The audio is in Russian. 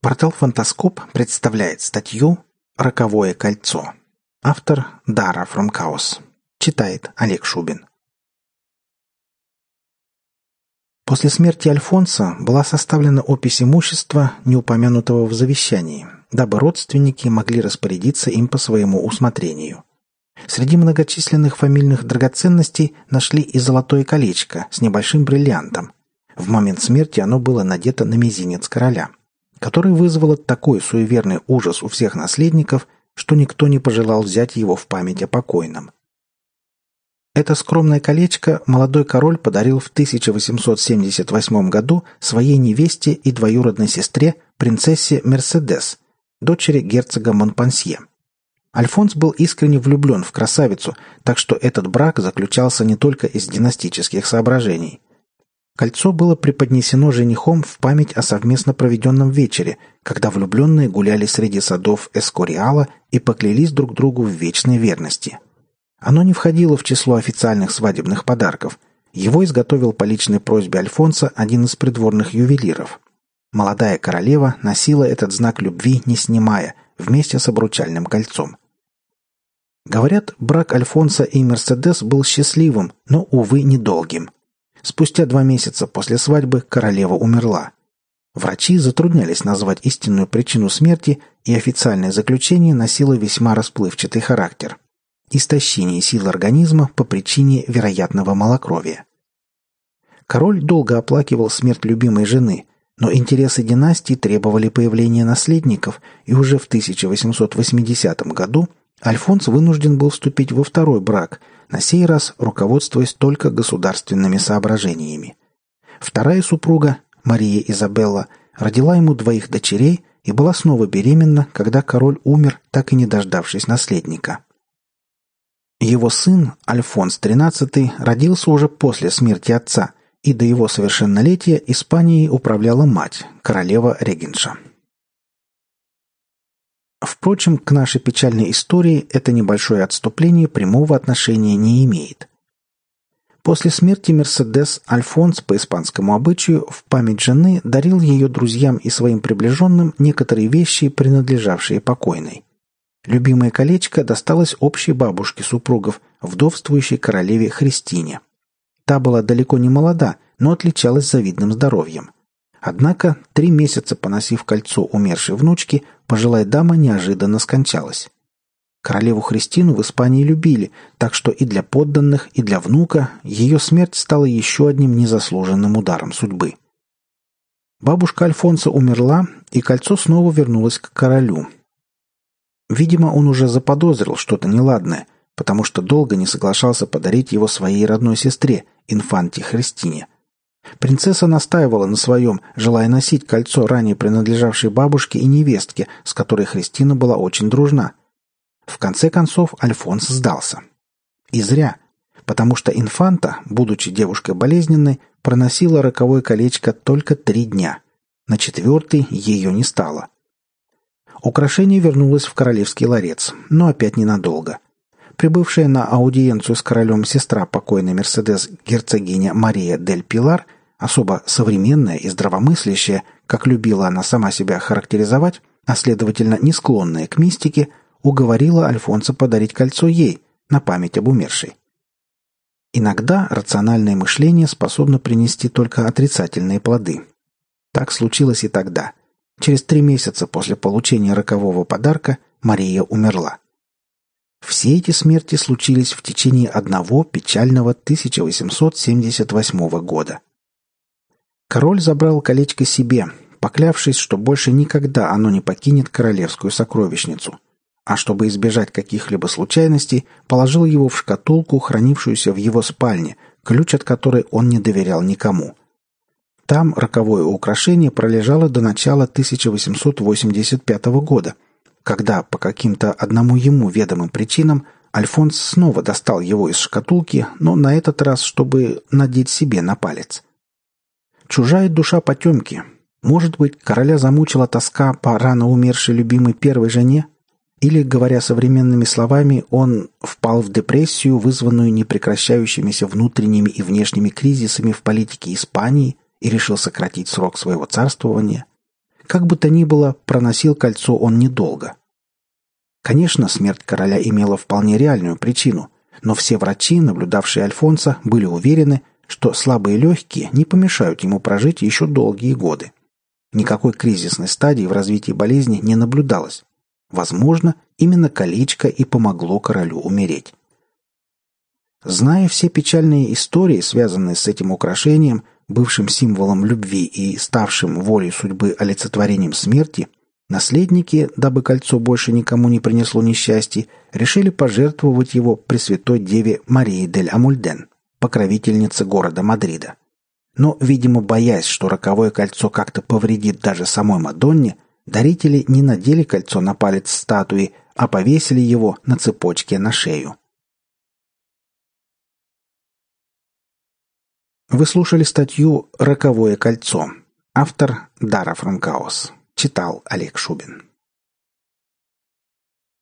Портал «Фантаскоп» представляет статью «Роковое кольцо». Автор Дара Chaos. Читает Олег Шубин. После смерти Альфонса была составлена опись имущества, не упомянутого в завещании, дабы родственники могли распорядиться им по своему усмотрению. Среди многочисленных фамильных драгоценностей нашли и золотое колечко с небольшим бриллиантом. В момент смерти оно было надето на мизинец короля – которое вызвало такой суеверный ужас у всех наследников, что никто не пожелал взять его в память о покойном. Это скромное колечко молодой король подарил в 1878 году своей невесте и двоюродной сестре, принцессе Мерседес, дочери герцога Монпансье. Альфонс был искренне влюблен в красавицу, так что этот брак заключался не только из династических соображений – Кольцо было преподнесено женихом в память о совместно проведенном вечере, когда влюбленные гуляли среди садов Эскориала и поклялись друг другу в вечной верности. Оно не входило в число официальных свадебных подарков. Его изготовил по личной просьбе Альфонса один из придворных ювелиров. Молодая королева носила этот знак любви, не снимая, вместе с обручальным кольцом. Говорят, брак Альфонса и Мерседес был счастливым, но, увы, недолгим – Спустя два месяца после свадьбы королева умерла. Врачи затруднялись назвать истинную причину смерти, и официальное заключение носило весьма расплывчатый характер. Истощение сил организма по причине вероятного малокровия. Король долго оплакивал смерть любимой жены, но интересы династии требовали появления наследников, и уже в 1880 году Альфонс вынужден был вступить во второй брак – на сей раз руководствуясь только государственными соображениями. Вторая супруга, Мария Изабелла, родила ему двоих дочерей и была снова беременна, когда король умер, так и не дождавшись наследника. Его сын, Альфонс XIII, родился уже после смерти отца, и до его совершеннолетия Испанией управляла мать, королева Регенша. Впрочем, к нашей печальной истории это небольшое отступление прямого отношения не имеет. После смерти Мерседес Альфонс по испанскому обычаю в память жены дарил ее друзьям и своим приближенным некоторые вещи, принадлежавшие покойной. Любимое колечко досталось общей бабушке супругов, вдовствующей королеве Христине. Та была далеко не молода, но отличалась завидным здоровьем. Однако, три месяца поносив кольцо умершей внучки, пожилая дама неожиданно скончалась. Королеву Христину в Испании любили, так что и для подданных, и для внука ее смерть стала еще одним незаслуженным ударом судьбы. Бабушка Альфонса умерла, и кольцо снова вернулось к королю. Видимо, он уже заподозрил что-то неладное, потому что долго не соглашался подарить его своей родной сестре, инфанте Христине – Принцесса настаивала на своем, желая носить кольцо, ранее принадлежавшей бабушке и невестке, с которой Христина была очень дружна. В конце концов Альфонс сдался. И зря, потому что инфанта, будучи девушкой болезненной, проносила роковое колечко только три дня. На четвертый ее не стало. Украшение вернулось в королевский ларец, но опять ненадолго. Прибывшая на аудиенцию с королем сестра покойной Мерседес герцогиня Мария дель Пилар – особо современная и здравомыслящая, как любила она сама себя характеризовать, а следовательно не склонная к мистике, уговорила Альфонса подарить кольцо ей на память об умершей. Иногда рациональное мышление способно принести только отрицательные плоды. Так случилось и тогда. Через три месяца после получения рокового подарка Мария умерла. Все эти смерти случились в течение одного печального 1878 года. Король забрал колечко себе, поклявшись, что больше никогда оно не покинет королевскую сокровищницу. А чтобы избежать каких-либо случайностей, положил его в шкатулку, хранившуюся в его спальне, ключ от которой он не доверял никому. Там роковое украшение пролежало до начала 1885 года, когда по каким-то одному ему ведомым причинам Альфонс снова достал его из шкатулки, но на этот раз, чтобы надеть себе на палец – Чужая душа потемки. Может быть, короля замучила тоска по рано умершей любимой первой жене? Или, говоря современными словами, он впал в депрессию, вызванную непрекращающимися внутренними и внешними кризисами в политике Испании и решил сократить срок своего царствования? Как бы то ни было, проносил кольцо он недолго. Конечно, смерть короля имела вполне реальную причину, но все врачи, наблюдавшие Альфонса, были уверены, что слабые легкие не помешают ему прожить еще долгие годы. Никакой кризисной стадии в развитии болезни не наблюдалось. Возможно, именно колечко и помогло королю умереть. Зная все печальные истории, связанные с этим украшением, бывшим символом любви и ставшим волей судьбы олицетворением смерти, наследники, дабы кольцо больше никому не принесло несчастья, решили пожертвовать его Пресвятой Деве Марии дель Амульден, покровительнице города Мадрида. Но, видимо, боясь, что роковое кольцо как-то повредит даже самой Мадонне, дарители не надели кольцо на палец статуи, а повесили его на цепочке на шею. Вы слушали статью «Роковое кольцо». Автор Дара Франкаус. Читал Олег Шубин.